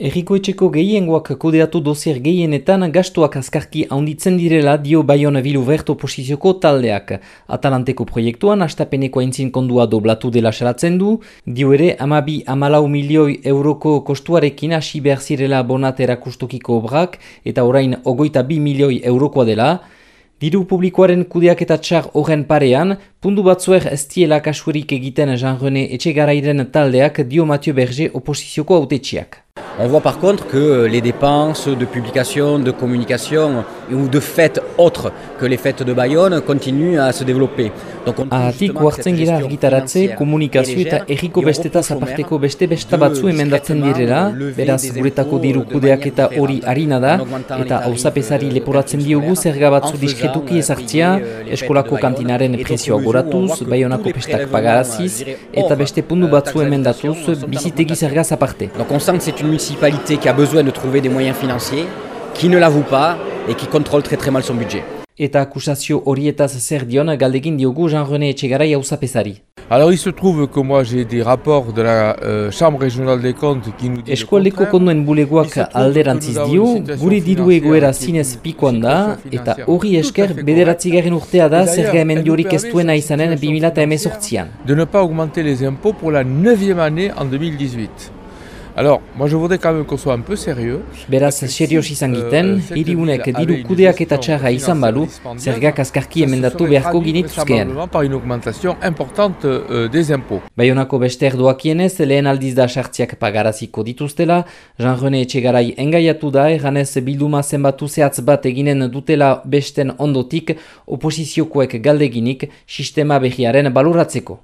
Errikoetxeko gehiengoak kodeatu dozier gehienetan gastuak azkarki handitzen direla dio Bayon Bilu Berto posizioko taldeak. Atalanteko proiektuan astapeneko aintzin kondua doblatu dela salatzen du, dio ere amabi amalau milioi euroko kostuarekin hasi behar zirela bonat erakustokiko obrak eta orain ogoita bi milioi eurokoa dela, Diru publikoaren kudeak eta txar horren parean, pundu batzuer ez diela kasuerik egiten Jean-René Etxegarairen taldeak dio Mathieu Berger oposizioko autetxiak. On voit par contre que les dépenses de publication, de communication ou de fêtes autres que les fêtes de Bayonne continuent à se développer. Ahatik huartzen gira argitaratze, komunikazio eta erriko bestetaz aparteko beste besta batzu emendatzen direla, beraz guretako diru kudeak eta hori harina da, eta hausapesari leporatzen diogu zerga batzu diskretuki ezartzia, eskolako kantinaren prezioa goratuz, bayonako pestak pagaraziz, eta beste pundu batzu emendatuz, bizitegi zergaz aparte. Donc on sent que c'est une municipalité qui a besoin de trouver des moyens financiers, qui ne l'avoue pas et qui contrôle très très mal son budget. Eta akusazio horietaz zer dion galdegin diogu Jean-René Etxegarai hausapesari. Alors il se trouve que moi j'ai des rapports de la euh, Chambre régionale des comptes qui nous disent Eskualdeko konduen bulegoak alderantziz dio, gure diru egoera zinez pikoan da, eta hori esker bederatzigarren urtea da zerga hemen diorik ez duena izanen 2018an. De ne pas augmenter les impôts pour la 9e année en 2018. Alors, moi je voudrais quand même qu'on soit un peu sérieux. Beraz, serioz izan giten, hiriunek diru kudeak eta txarra izan balu, zergak azkarki emendatu beharko ginituzkean. Par une augmentation importante euh, des impôts. Bayonako beste erdoakienez, lehen aldiz da sartziak pagaraziko dituztela, Jean-René Etxegarai engaiatu da, erganez bilduma zenbatu zehatz bat eginen dutela besten ondotik, oposiziokoek galdeginik, sistema behiaren baluratzeko.